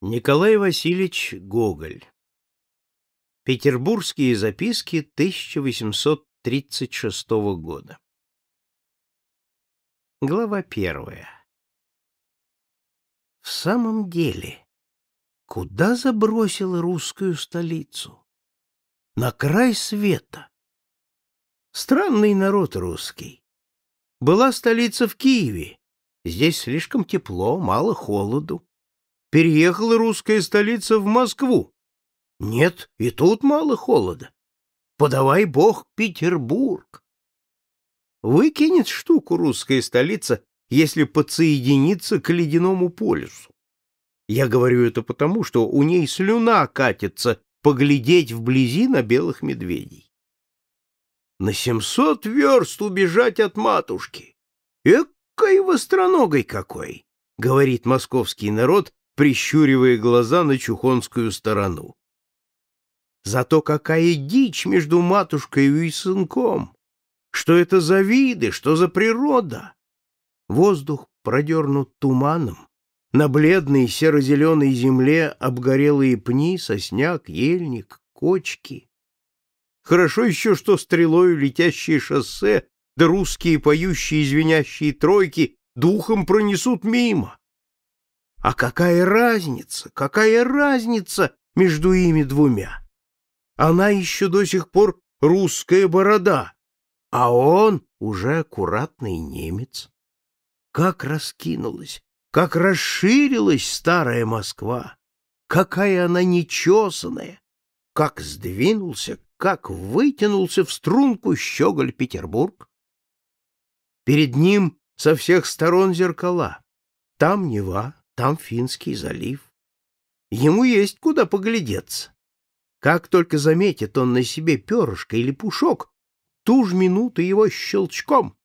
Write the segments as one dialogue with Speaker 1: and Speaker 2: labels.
Speaker 1: Николай Васильевич Гоголь. Петербургские записки 1836 года. Глава первая. В самом деле, куда забросила русскую столицу? На край света. Странный народ русский. Была столица в Киеве. Здесь слишком тепло, мало холоду переехала русская столица в Москву. Нет, и тут мало холода. Подавай бог Петербург. Выкинет штуку русская столица, если подсоединиться к ледяному полюсу. Я говорю это потому, что у ней слюна катится поглядеть вблизи на белых медведей. На семьсот верст убежать от матушки. Экой востроногой какой, говорит московский народ, прищуривая глаза на чухонскую сторону. Зато какая дичь между матушкой и сынком! Что это за виды, что за природа? Воздух продернут туманом, на бледной серо-зеленой земле обгорелые пни, сосняк, ельник, кочки. Хорошо еще, что стрелою летящие шоссе да русские поющие звенящие тройки духом пронесут мимо. А какая разница, какая разница между ими двумя? Она еще до сих пор русская борода, а он уже аккуратный немец. Как раскинулась, как расширилась старая Москва, какая она нечесанная, как сдвинулся, как вытянулся в струнку щеголь Петербург. Перед ним со всех сторон зеркала. Там Нева, там Финский залив. Ему есть куда поглядеться. Как только заметит он на себе перышко или пушок, ту ж минуту его щелчком.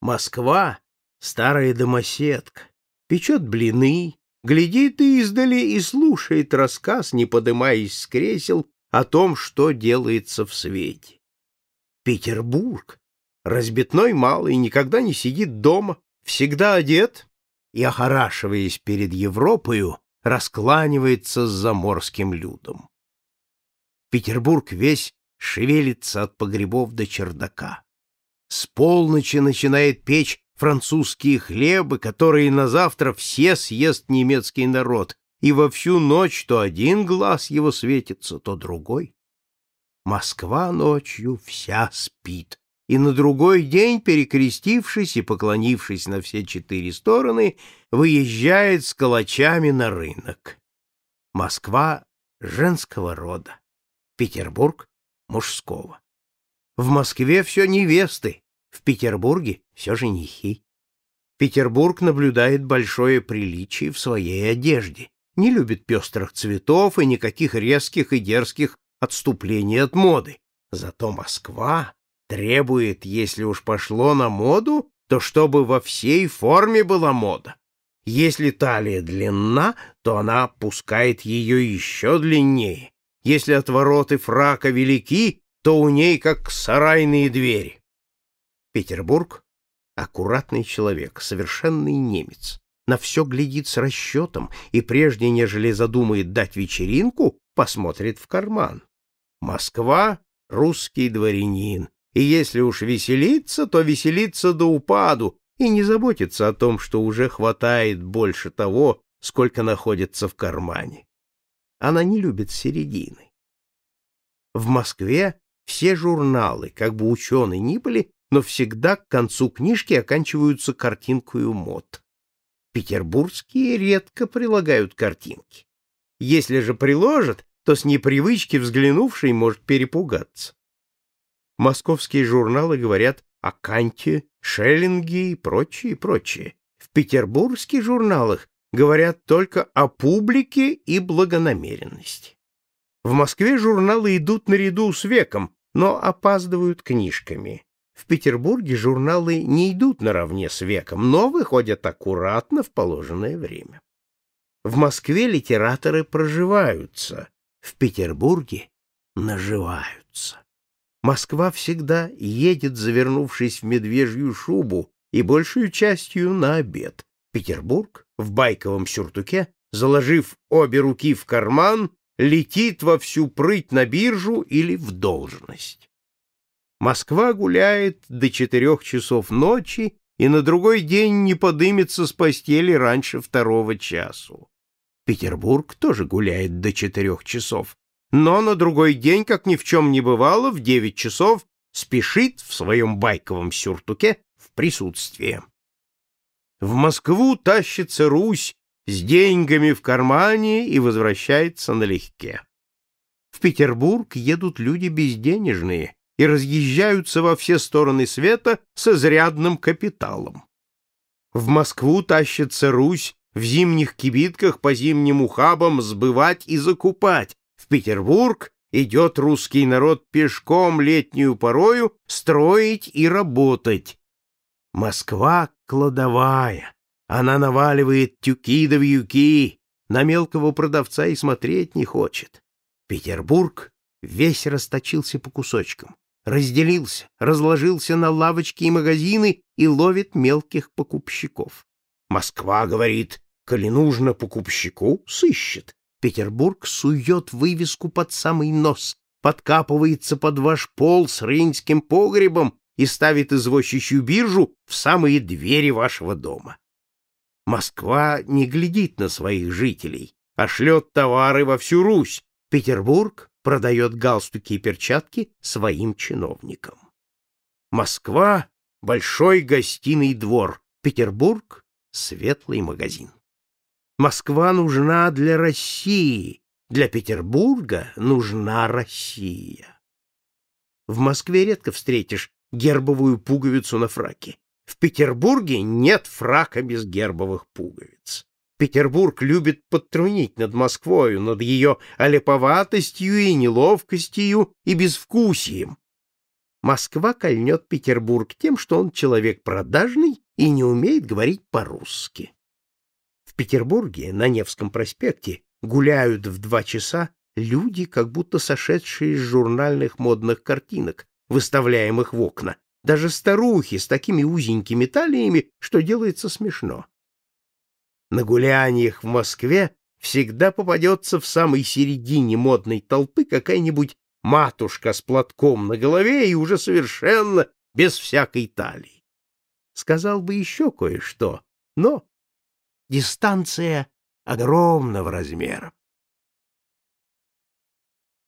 Speaker 1: Москва, старая домоседка, печет блины, глядит издали и слушает рассказ, не подымаясь с кресел, о том, что делается в свете. Петербург, разбитной малый, никогда не сидит дома, всегда одет, и, охорашиваясь перед Европою, раскланивается с заморским людом. Петербург весь шевелится от погребов до чердака. С полночи начинает печь французские хлебы, которые на завтра все съест немецкий народ, и во всю ночь то один глаз его светится, то другой. Москва ночью вся спит, и на другой день, перекрестившись и поклонившись на все четыре стороны, выезжает с калачами на рынок. Москва женского рода, Петербург мужского. В Москве все невесты, в Петербурге все женихи. Петербург наблюдает большое приличие в своей одежде, не любит пестрых цветов и никаких резких и дерзких отступлений от моды. Зато Москва Требует, если уж пошло на моду, то чтобы во всей форме была мода. Если талия длинна, то она пускает ее еще длиннее. Если отвороты фрака велики, то у ней как сарайные двери. Петербург — аккуратный человек, совершенный немец. На все глядит с расчетом и прежде, нежели задумает дать вечеринку, посмотрит в карман. Москва — русский дворянин, и если уж веселиться, то веселиться до упаду и не заботиться о том, что уже хватает больше того, сколько находится в кармане. Она не любит середины. В Москве все журналы, как бы ученые ни были, но всегда к концу книжки оканчиваются картинкою мод. Петербургские редко прилагают картинки. Если же приложат, то с непривычки взглянувший может перепугаться. Московские журналы говорят о Канте, Шеллинге и прочее, прочее. В петербургских журналах говорят только о публике и благонамеренности. В Москве журналы идут наряду с веком, но опаздывают книжками. В Петербурге журналы не идут наравне с веком, но выходят аккуратно в положенное время. В Москве литераторы проживаются, в Петербурге наживаются. Москва всегда едет, завернувшись в медвежью шубу, и большую частью на обед. Петербург в байковом сюртуке заложив обе руки в карман, летит во всю прыть на биржу или в должность. Москва гуляет до четырех часов ночи и на другой день не подымется с постели раньше второго часу. Петербург тоже гуляет до четырех часов, но на другой день, как ни в чем не бывало, в девять часов спешит в своем байковом сюртуке в присутствие. В Москву тащится Русь с деньгами в кармане и возвращается налегке. В Петербург едут люди безденежные и разъезжаются во все стороны света с изрядным капиталом. В Москву тащится Русь в зимних кибитках по зимним ухабам сбывать и закупать. В Петербург идет русский народ пешком летнюю порою строить и работать. Москва кладовая, она наваливает тюки да вьюки, на мелкого продавца и смотреть не хочет. Петербург весь расточился по кусочкам, разделился, разложился на лавочки и магазины и ловит мелких покупщиков. Москва говорит, коли нужно покупщику, сыщет. Петербург сует вывеску под самый нос, подкапывается под ваш пол с рынским погребом и ставит извозчищую биржу в самые двери вашего дома. Москва не глядит на своих жителей, а шлет товары во всю Русь. Петербург продает галстуки и перчатки своим чиновникам. Москва — большой гостиный двор, Петербург — светлый магазин. Москва нужна для России, для Петербурга нужна Россия. В Москве редко встретишь гербовую пуговицу на фраке. В Петербурге нет фрака без гербовых пуговиц. Петербург любит подтрунить над Москвою, над ее олеповатостью и неловкостью и безвкусием. Москва кольнет Петербург тем, что он человек продажный и не умеет говорить по-русски. В Петербурге на Невском проспекте гуляют в два часа люди, как будто сошедшие из журнальных модных картинок, выставляемых в окна, даже старухи с такими узенькими талиями, что делается смешно. На гуляниях в Москве всегда попадется в самой середине модной толпы какая-нибудь матушка с платком на голове и уже совершенно без всякой талии. Сказал бы еще кое-что, но дистанция огромного размера.